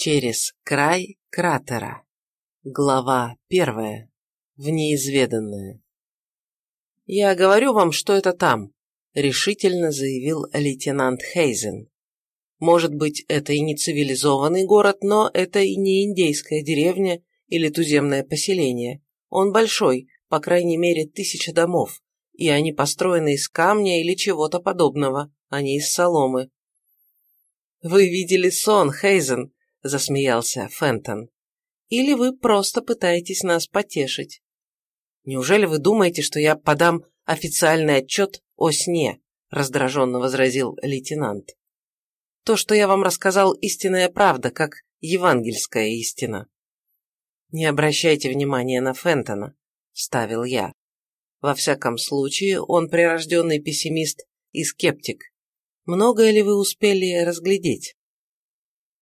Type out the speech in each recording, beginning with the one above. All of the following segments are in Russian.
Через край кратера. Глава первая. В неизведанное. «Я говорю вам, что это там», — решительно заявил лейтенант Хейзен. «Может быть, это и не цивилизованный город, но это и не индейская деревня или туземное поселение. Он большой, по крайней мере, тысяча домов, и они построены из камня или чего-то подобного, а не из соломы». «Вы видели сон, Хейзен», — засмеялся Фентон. «Или вы просто пытаетесь нас потешить?» «Неужели вы думаете, что я подам официальный отчет о сне?» — раздраженно возразил лейтенант. «То, что я вам рассказал, истинная правда, как евангельская истина». «Не обращайте внимания на Фентона», — вставил я. «Во всяком случае, он прирожденный пессимист и скептик. Многое ли вы успели разглядеть?»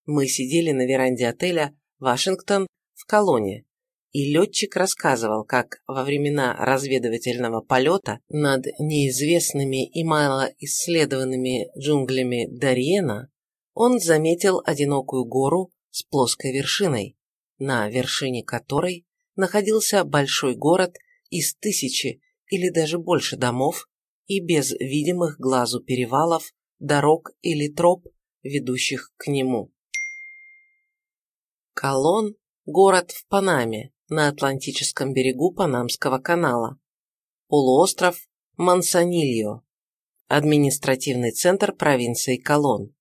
Мы сидели на веранде отеля «Вашингтон» в колонне, и летчик рассказывал, как во времена разведывательного полета над неизвестными и мало исследованными джунглями Дарьена он заметил одинокую гору с плоской вершиной, на вершине которой находился большой город из тысячи или даже больше домов и без видимых глазу перевалов, дорог или троп, ведущих к нему. Колон – город в Панаме, на Атлантическом берегу Панамского канала. Полуостров Мансанильо. Административный центр провинции Колон.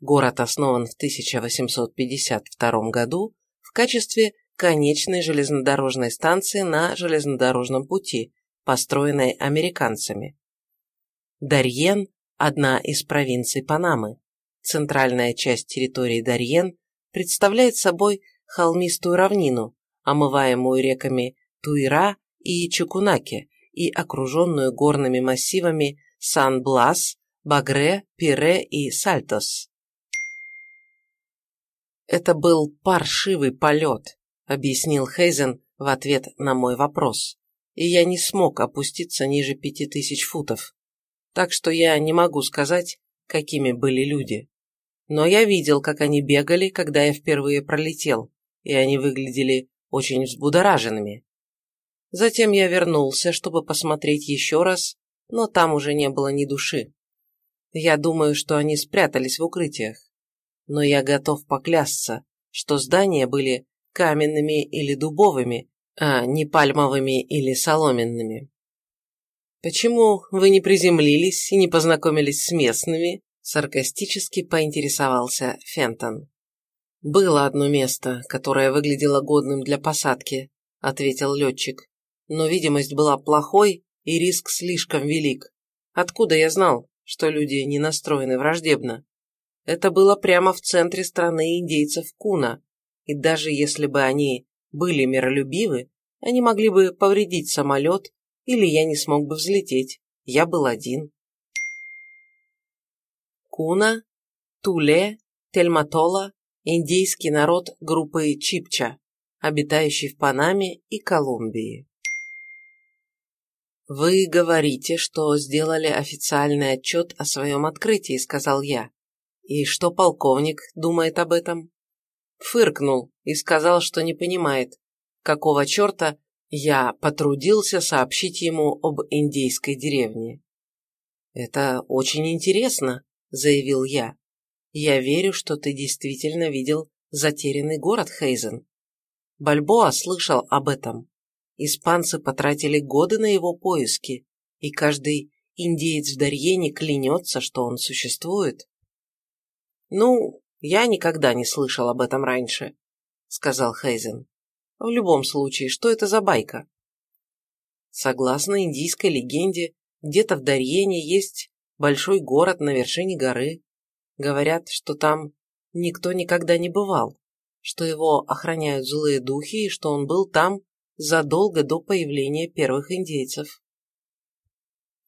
Город основан в 1852 году в качестве конечной железнодорожной станции на железнодорожном пути, построенной американцами. Дарьен – одна из провинций Панамы. Центральная часть территории Дарьен представляет собой холмистую равнину, омываемую реками Туира и Чукунаке и окруженную горными массивами Сан-Блас, Багре, Пире и Сальтос. «Это был паршивый полет», — объяснил Хейзен в ответ на мой вопрос, и я не смог опуститься ниже пяти тысяч футов, так что я не могу сказать, какими были люди. Но я видел, как они бегали, когда я впервые пролетел, и они выглядели очень взбудораженными. Затем я вернулся, чтобы посмотреть еще раз, но там уже не было ни души. Я думаю, что они спрятались в укрытиях. Но я готов поклясться, что здания были каменными или дубовыми, а не пальмовыми или соломенными. «Почему вы не приземлились и не познакомились с местными?» Саркастически поинтересовался Фентон. «Было одно место, которое выглядело годным для посадки», — ответил летчик. «Но видимость была плохой, и риск слишком велик. Откуда я знал, что люди не настроены враждебно? Это было прямо в центре страны индейцев Куна, и даже если бы они были миролюбивы, они могли бы повредить самолет, или я не смог бы взлететь. Я был один». Куна, Туле, Тельматола индийский народ группы Чипча, обитающий в Панаме и Колумбии. «Вы говорите, что сделали официальный отчет о своем открытии», — сказал я. «И что полковник думает об этом?» Фыркнул и сказал, что не понимает, какого черта я потрудился сообщить ему об индейской деревне. «Это очень интересно», — заявил я. Я верю, что ты действительно видел затерянный город Хейзен. Бальбоа слышал об этом. Испанцы потратили годы на его поиски, и каждый индеец в Дарьене клянется, что он существует. «Ну, я никогда не слышал об этом раньше», — сказал Хейзен. «В любом случае, что это за байка?» Согласно индийской легенде, где-то в Дарьене есть большой город на вершине горы, Говорят, что там никто никогда не бывал, что его охраняют злые духи и что он был там задолго до появления первых индейцев.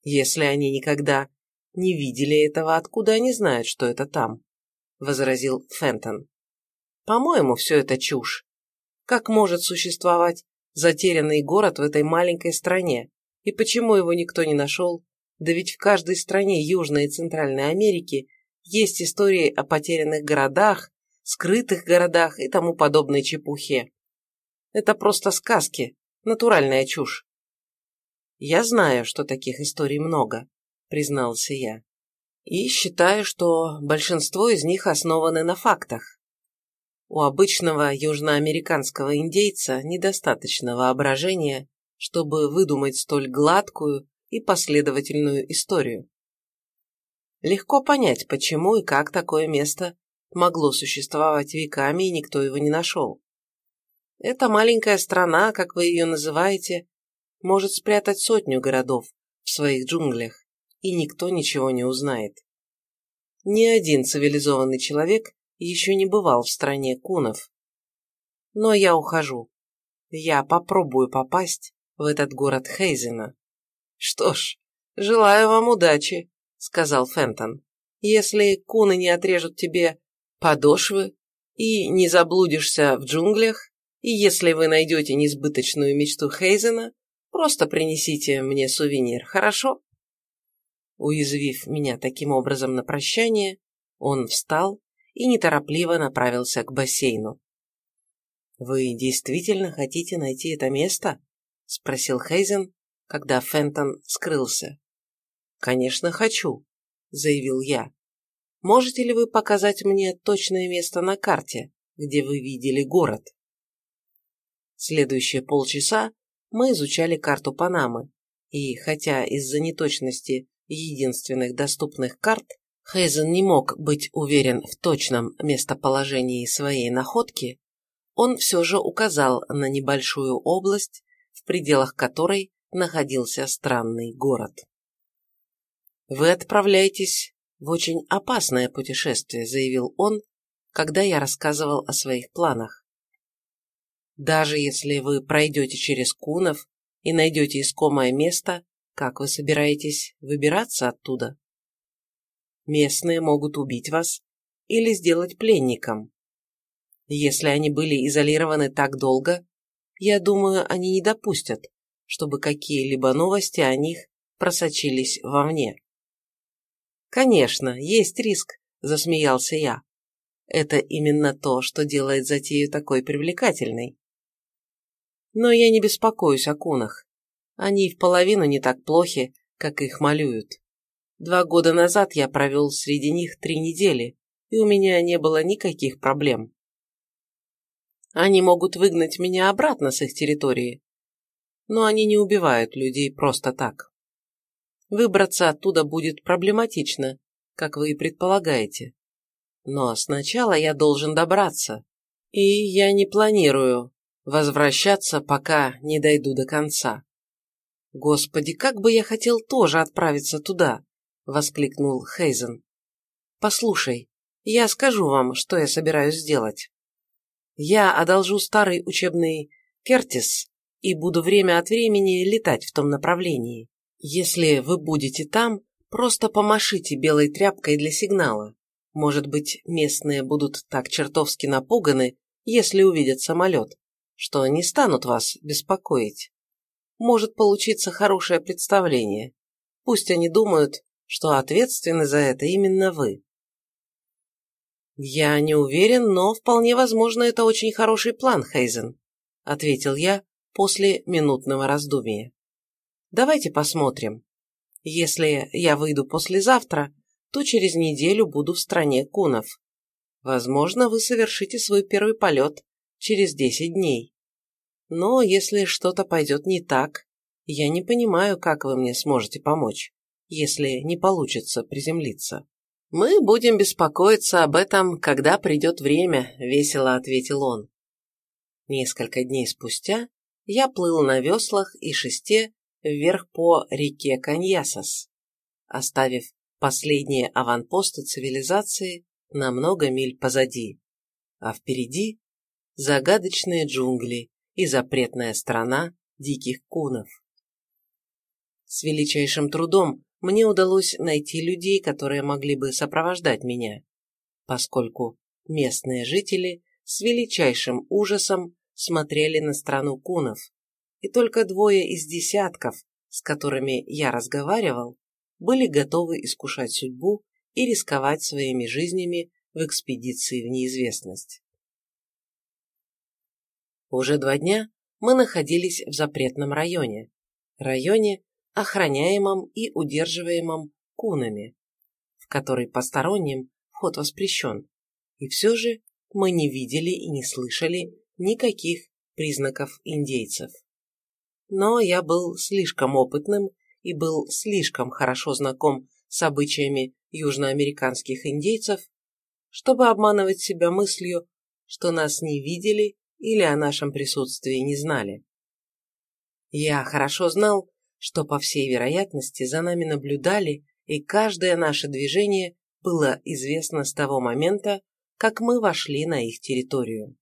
Если они никогда не видели этого, откуда они знают, что это там? возразил Фентон. По-моему, все это чушь. Как может существовать затерянный город в этой маленькой стране? И почему его никто не нашел? Да ведь в каждой стране Южной и Центральной Америки есть истории о потерянных городах, скрытых городах и тому подобной чепухе. Это просто сказки, натуральная чушь. Я знаю, что таких историй много, признался я. И считаю, что большинство из них основаны на фактах. У обычного южноамериканского индейца недостаточно воображения, чтобы выдумать столь гладкую и последовательную историю. Легко понять, почему и как такое место могло существовать веками, и никто его не нашел. Эта маленькая страна, как вы ее называете, может спрятать сотню городов в своих джунглях, и никто ничего не узнает. Ни один цивилизованный человек еще не бывал в стране кунов. Но я ухожу. Я попробую попасть в этот город Хейзена. Что ж, желаю вам удачи, сказал Фентон. Если куны не отрежут тебе подошвы и не заблудишься в джунглях, и если вы найдете несбыточную мечту Хейзена, просто принесите мне сувенир, хорошо? Уязвив меня таким образом на прощание, он встал и неторопливо направился к бассейну. «Вы действительно хотите найти это место?» – спросил Хейзен, когда Фентон скрылся. «Конечно, хочу», – заявил я. «Можете ли вы показать мне точное место на карте, где вы видели город?» Следующие полчаса мы изучали карту Панамы, и хотя из-за неточности единственных доступных карт Хейзен не мог быть уверен в точном местоположении своей находки, он все же указал на небольшую область, в пределах которой находился странный город. «Вы отправляетесь в очень опасное путешествие», — заявил он, когда я рассказывал о своих планах. «Даже если вы пройдете через Кунов и найдете искомое место, как вы собираетесь выбираться оттуда? Местные могут убить вас или сделать пленником. Если они были изолированы так долго, я думаю, они не допустят, чтобы какие-либо новости о них просочились вовне. «Конечно, есть риск», – засмеялся я. «Это именно то, что делает затею такой привлекательной». Но я не беспокоюсь о кунах. Они в половину не так плохи, как их малюют. Два года назад я провел среди них три недели, и у меня не было никаких проблем. Они могут выгнать меня обратно с их территории, но они не убивают людей просто так. Выбраться оттуда будет проблематично, как вы и предполагаете. Но сначала я должен добраться, и я не планирую возвращаться, пока не дойду до конца. Господи, как бы я хотел тоже отправиться туда, воскликнул Хейзен. Послушай, я скажу вам, что я собираюсь сделать. Я одолжу старый учебный Кертис и буду время от времени летать в том направлении. Если вы будете там, просто помашите белой тряпкой для сигнала. Может быть, местные будут так чертовски напуганы, если увидят самолет, что не станут вас беспокоить. Может получиться хорошее представление. Пусть они думают, что ответственны за это именно вы. «Я не уверен, но вполне возможно, это очень хороший план, Хейзен», ответил я после минутного раздумия. Давайте посмотрим. Если я выйду послезавтра, то через неделю буду в стране кунов. Возможно, вы совершите свой первый полет через 10 дней. Но если что-то пойдет не так, я не понимаю, как вы мне сможете помочь, если не получится приземлиться. «Мы будем беспокоиться об этом, когда придет время», — весело ответил он. Несколько дней спустя я плыл на веслах и шесте вверх по реке Каньясас, оставив последние аванпосты цивилизации на много миль позади, а впереди загадочные джунгли и запретная страна диких кунов. С величайшим трудом мне удалось найти людей, которые могли бы сопровождать меня, поскольку местные жители с величайшим ужасом смотрели на страну кунов, и только двое из десятков, с которыми я разговаривал, были готовы искушать судьбу и рисковать своими жизнями в экспедиции в неизвестность. Уже два дня мы находились в запретном районе, районе, охраняемом и удерживаемом кунами, в который посторонним вход воспрещен, и все же мы не видели и не слышали никаких признаков индейцев. Но я был слишком опытным и был слишком хорошо знаком с обычаями южноамериканских индейцев, чтобы обманывать себя мыслью, что нас не видели или о нашем присутствии не знали. Я хорошо знал, что, по всей вероятности, за нами наблюдали, и каждое наше движение было известно с того момента, как мы вошли на их территорию.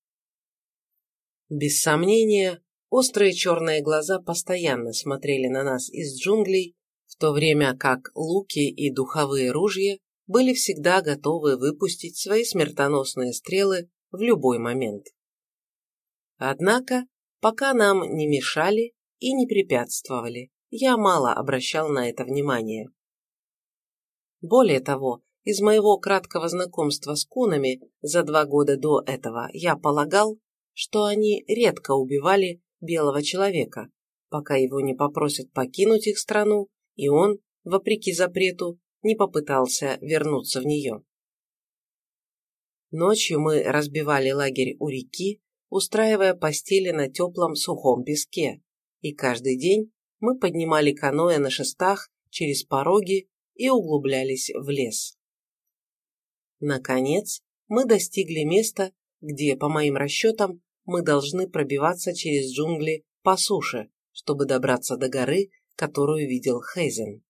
Без сомнения, острые черные глаза постоянно смотрели на нас из джунглей, в то время как луки и духовые ружья были всегда готовы выпустить свои смертоносные стрелы в любой момент. Однако, пока нам не мешали и не препятствовали, я мало обращал на это внимание. Более того, из моего краткого знакомства с кунами за два года до этого я полагал, что они редко убивали белого человека, пока его не попросят покинуть их страну, и он, вопреки запрету, не попытался вернуться в нее. Ночью мы разбивали лагерь у реки, устраивая постели на теплом сухом песке, и каждый день мы поднимали каноэ на шестах через пороги и углублялись в лес. Наконец, мы достигли места, где, по моим расчетам, мы должны пробиваться через джунгли по суше, чтобы добраться до горы, которую видел Хейзен.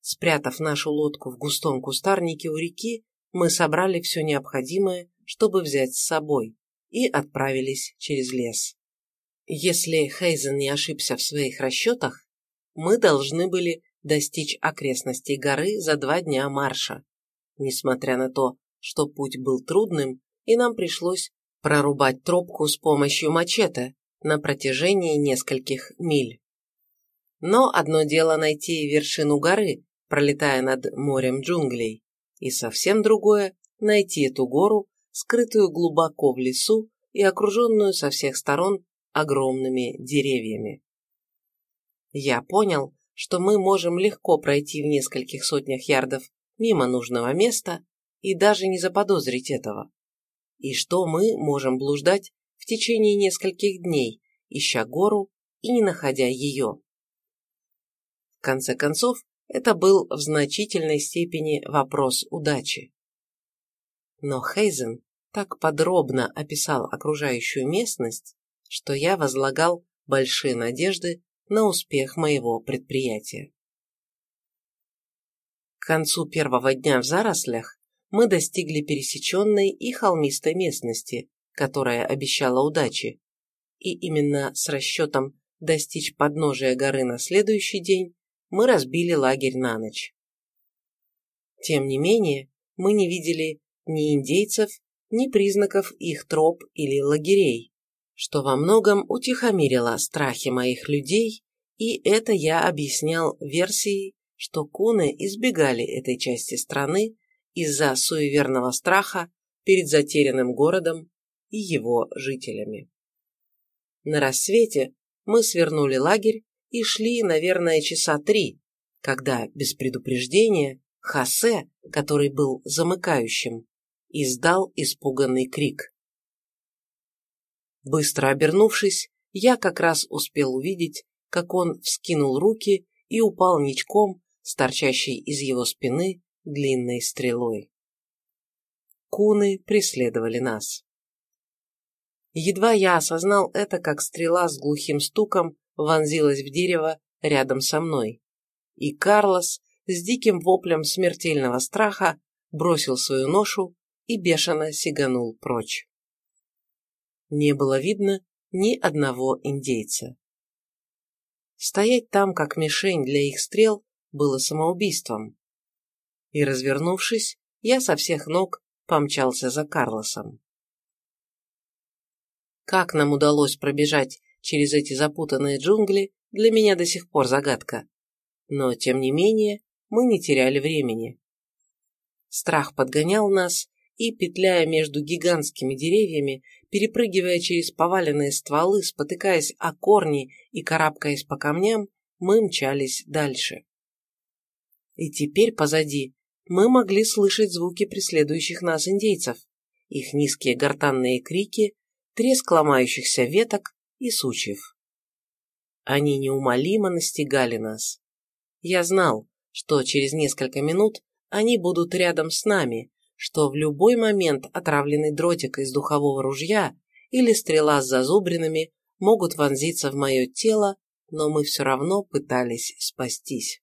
Спрятав нашу лодку в густом кустарнике у реки, мы собрали все необходимое, чтобы взять с собой, и отправились через лес. Если Хейзен не ошибся в своих расчетах, мы должны были достичь окрестностей горы за два дня марша, несмотря на то, что путь был трудным, и нам пришлось прорубать тропку с помощью мачете на протяжении нескольких миль. Но одно дело найти вершину горы, пролетая над морем джунглей, и совсем другое – найти эту гору, скрытую глубоко в лесу и окруженную со всех сторон огромными деревьями. Я понял, что мы можем легко пройти в нескольких сотнях ярдов мимо нужного места и даже не заподозрить этого. И что мы можем блуждать в течение нескольких дней, ища гору и не находя ее. В конце концов, это был в значительной степени вопрос удачи. Но Хейзен так подробно описал окружающую местность, что я возлагал большие надежды на успех моего предприятия. К концу первого дня в зарослях мы достигли пересеченной и холмистой местности, которая обещала удачи, и именно с расчетом достичь подножия горы на следующий день мы разбили лагерь на ночь. Тем не менее, мы не видели ни индейцев, ни признаков их троп или лагерей, что во многом утихомирило страхи моих людей, и это я объяснял версией, что куны избегали этой части страны из-за суеверного страха перед затерянным городом и его жителями. На рассвете мы свернули лагерь и шли, наверное, часа три, когда, без предупреждения, Хосе, который был замыкающим, издал испуганный крик. Быстро обернувшись, я как раз успел увидеть, как он вскинул руки и упал ничком с торчащей из его спины длинной стрелой. Куны преследовали нас. Едва я осознал это, как стрела с глухим стуком вонзилась в дерево рядом со мной, и Карлос с диким воплем смертельного страха бросил свою ношу и бешено сиганул прочь. Не было видно ни одного индейца. Стоять там, как мишень для их стрел, было самоубийством. И, развернувшись, я со всех ног помчался за Карлосом. Как нам удалось пробежать через эти запутанные джунгли, для меня до сих пор загадка. Но, тем не менее, мы не теряли времени. Страх подгонял нас, и, петляя между гигантскими деревьями, перепрыгивая через поваленные стволы, спотыкаясь о корни и карабкаясь по камням, мы мчались дальше. И теперь позади мы могли слышать звуки преследующих нас индейцев, их низкие гортанные крики, треск ломающихся веток и сучьев. Они неумолимо настигали нас. Я знал, что через несколько минут они будут рядом с нами, что в любой момент отравленный дротик из духового ружья или стрела с зазубринами могут вонзиться в мое тело, но мы все равно пытались спастись.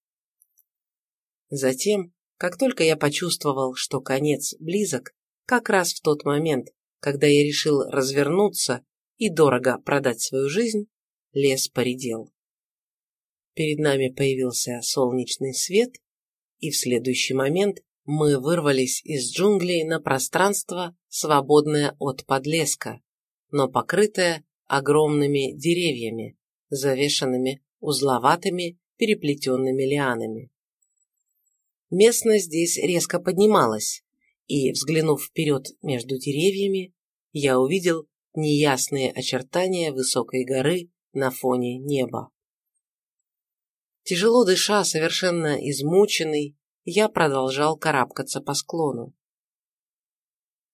Затем, как только я почувствовал, что конец близок, как раз в тот момент, когда я решил развернуться и дорого продать свою жизнь, лес поредел. Перед нами появился солнечный свет, и в следующий момент мы вырвались из джунглей на пространство, свободное от подлеска, но покрытое огромными деревьями, завешанными узловатыми переплетенными лианами. Местность здесь резко поднималась, и, взглянув вперед между деревьями, я увидел неясные очертания высокой горы на фоне неба. Тяжело дыша, совершенно измученный, я продолжал карабкаться по склону.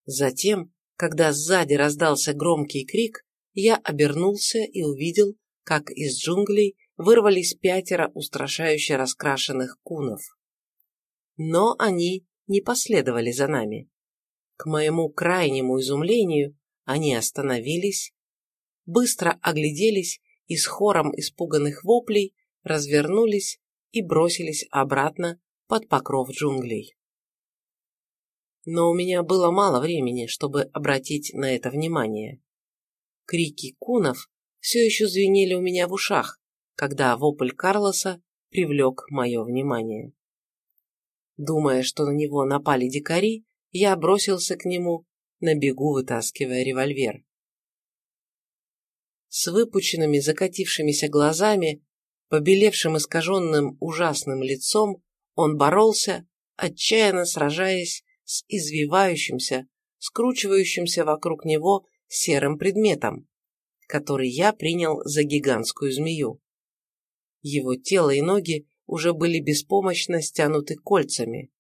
Затем, когда сзади раздался громкий крик, я обернулся и увидел, как из джунглей вырвались пятеро устрашающе раскрашенных кунов. Но они не последовали за нами. К моему крайнему изумлению они остановились, быстро огляделись и с хором испуганных воплей развернулись и бросились обратно под покров джунглей. Но у меня было мало времени, чтобы обратить на это внимание. Крики кунов все еще звенели у меня в ушах, когда вопль Карлоса привлек мое внимание. Думая, что на него напали дикари, я бросился к нему, на бегу вытаскивая револьвер. С выпученными закатившимися глазами, побелевшим искаженным ужасным лицом, он боролся, отчаянно сражаясь с извивающимся, скручивающимся вокруг него серым предметом, который я принял за гигантскую змею. Его тело и ноги уже были беспомощно стянуты кольцами.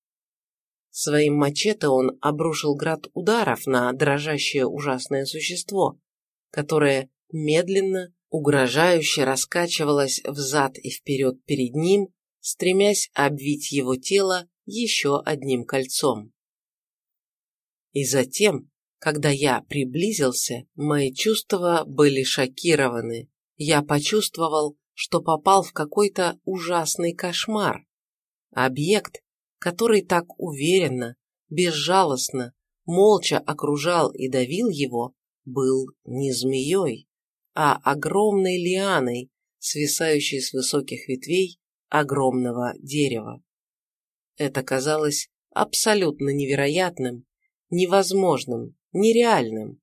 Своим мачете он обрушил град ударов на дрожащее ужасное существо, которое медленно, угрожающе раскачивалось взад и вперед перед ним, стремясь обвить его тело еще одним кольцом. И затем, когда я приблизился, мои чувства были шокированы. Я почувствовал, что попал в какой-то ужасный кошмар. Объект, который так уверенно, безжалостно, молча окружал и давил его, был не змеей, а огромной лианой, свисающей с высоких ветвей огромного дерева. Это казалось абсолютно невероятным, невозможным, нереальным.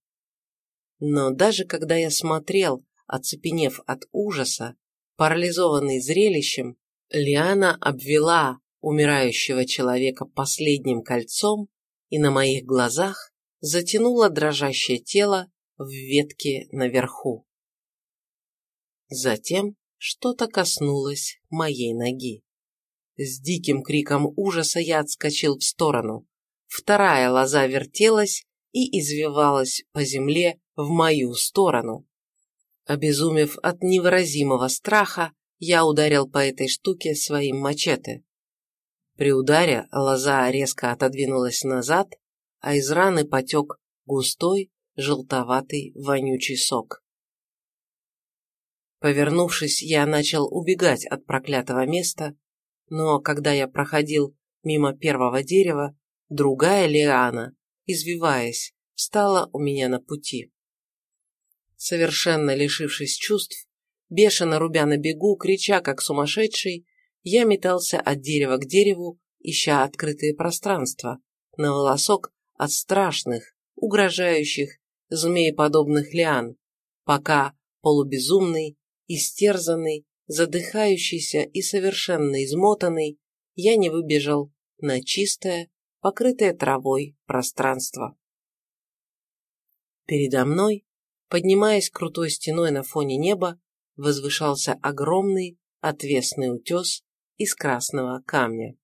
Но даже когда я смотрел, оцепенев от ужаса, парализованный зрелищем, Лиана обвела умирающего человека последним кольцом и на моих глазах затянула дрожащее тело в ветке наверху. Затем что-то коснулось моей ноги. С диким криком ужаса я отскочил в сторону. Вторая лоза вертелась и извивалась по земле в мою сторону. Обезумев от невыразимого страха, я ударил по этой штуке своим мачете. При ударе лоза резко отодвинулась назад, а из раны потек густой, желтоватый, вонючий сок. Повернувшись, я начал убегать от проклятого места, но когда я проходил мимо первого дерева, другая лиана, извиваясь, встала у меня на пути. Совершенно лишившись чувств, бешено рубя на бегу, крича как сумасшедший, я метался от дерева к дереву, ища открытые пространства, на волосок от страшных, угрожающих, змееподобных лиан, пока полубезумный Истерзанный, задыхающийся и совершенно измотанный, я не выбежал на чистое, покрытое травой пространство. Передо мной, поднимаясь крутой стеной на фоне неба, возвышался огромный отвесный утес из красного камня.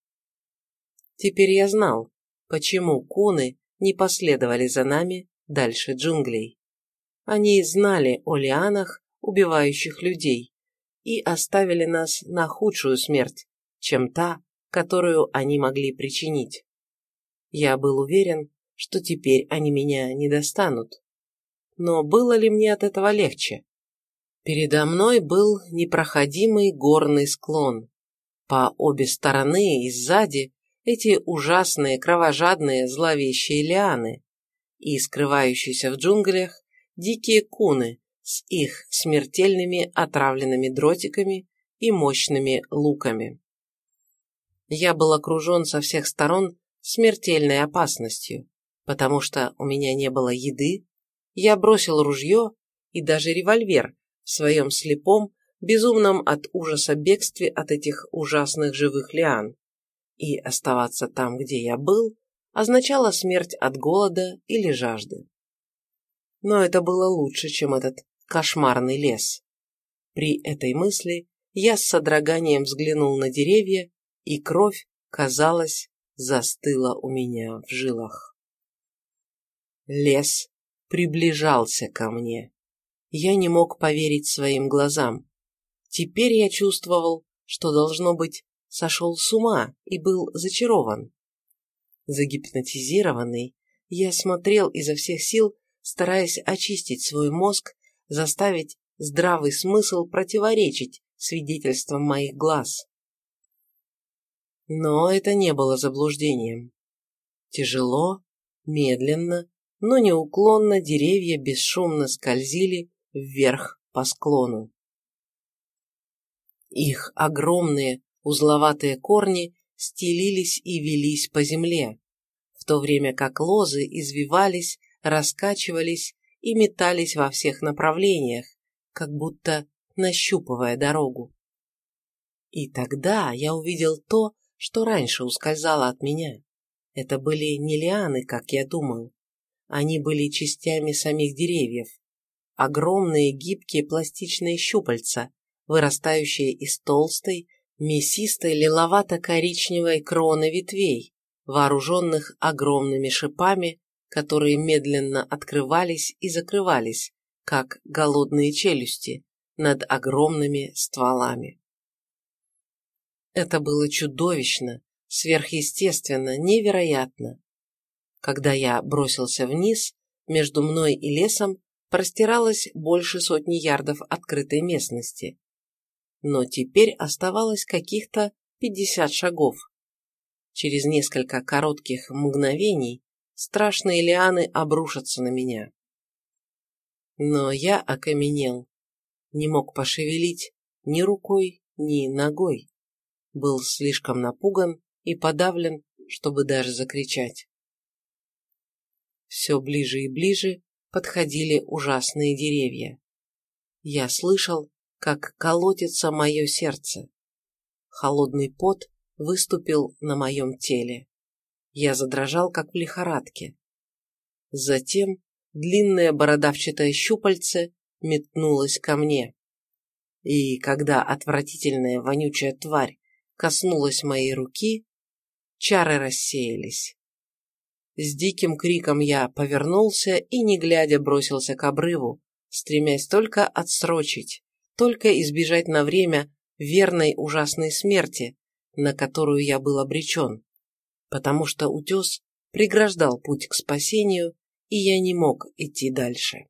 Теперь я знал, почему куны не последовали за нами дальше джунглей. Они знали о лианах, убивающих людей, и оставили нас на худшую смерть, чем та, которую они могли причинить. Я был уверен, что теперь они меня не достанут. Но было ли мне от этого легче? Передо мной был непроходимый горный склон. По обе стороны и сзади эти ужасные, кровожадные, зловещие лианы и скрывающиеся в джунглях дикие куны с их смертельными отравленными дротиками и мощными луками. Я был окружен со всех сторон смертельной опасностью, потому что у меня не было еды, я бросил ружье и даже револьвер в своем слепом, безумном от ужаса бегстве от этих ужасных живых лиан, и оставаться там, где я был, означало смерть от голода или жажды. Но это было лучше, чем этот кошмарный лес. При этой мысли я с содроганием взглянул на деревья, и кровь, казалось, застыла у меня в жилах. Лес приближался ко мне. Я не мог поверить своим глазам. Теперь я чувствовал, что, должно быть, сошел с ума и был зачарован. Загипнотизированный, я смотрел изо всех сил, стараясь очистить свой мозг, заставить здравый смысл противоречить свидетельствам моих глаз. Но это не было заблуждением. Тяжело, медленно, но неуклонно деревья бесшумно скользили вверх по склону. Их огромные узловатые корни стелились и велись по земле, в то время как лозы извивались, раскачивались и метались во всех направлениях, как будто нащупывая дорогу. И тогда я увидел то, что раньше ускользало от меня. Это были не лианы, как я думал. Они были частями самих деревьев. Огромные гибкие пластичные щупальца, вырастающие из толстой, мясистой лиловато-коричневой кроны ветвей, вооруженных огромными шипами, которые медленно открывались и закрывались, как голодные челюсти, над огромными стволами. Это было чудовищно, сверхъестественно, невероятно. Когда я бросился вниз, между мной и лесом простиралось больше сотни ярдов открытой местности. Но теперь оставалось каких-то пятьдесят шагов. Через несколько коротких мгновений страшные лианы обрушатся на меня. Но я окаменел, не мог пошевелить ни рукой, ни ногой был слишком напуган и подавлен, чтобы даже закричать. Все ближе и ближе подходили ужасные деревья. Я слышал, как колотится мое сердце. Холодный пот выступил на моем теле. Я задрожал, как в лихорадке. Затем длинное бородавчатое щупальце метнулось ко мне. И когда отвратительная вонючая тварь коснулась моей руки, чары рассеялись. С диким криком я повернулся и, не глядя, бросился к обрыву, стремясь только отсрочить, только избежать на время верной ужасной смерти, на которую я был обречен, потому что утес преграждал путь к спасению, и я не мог идти дальше.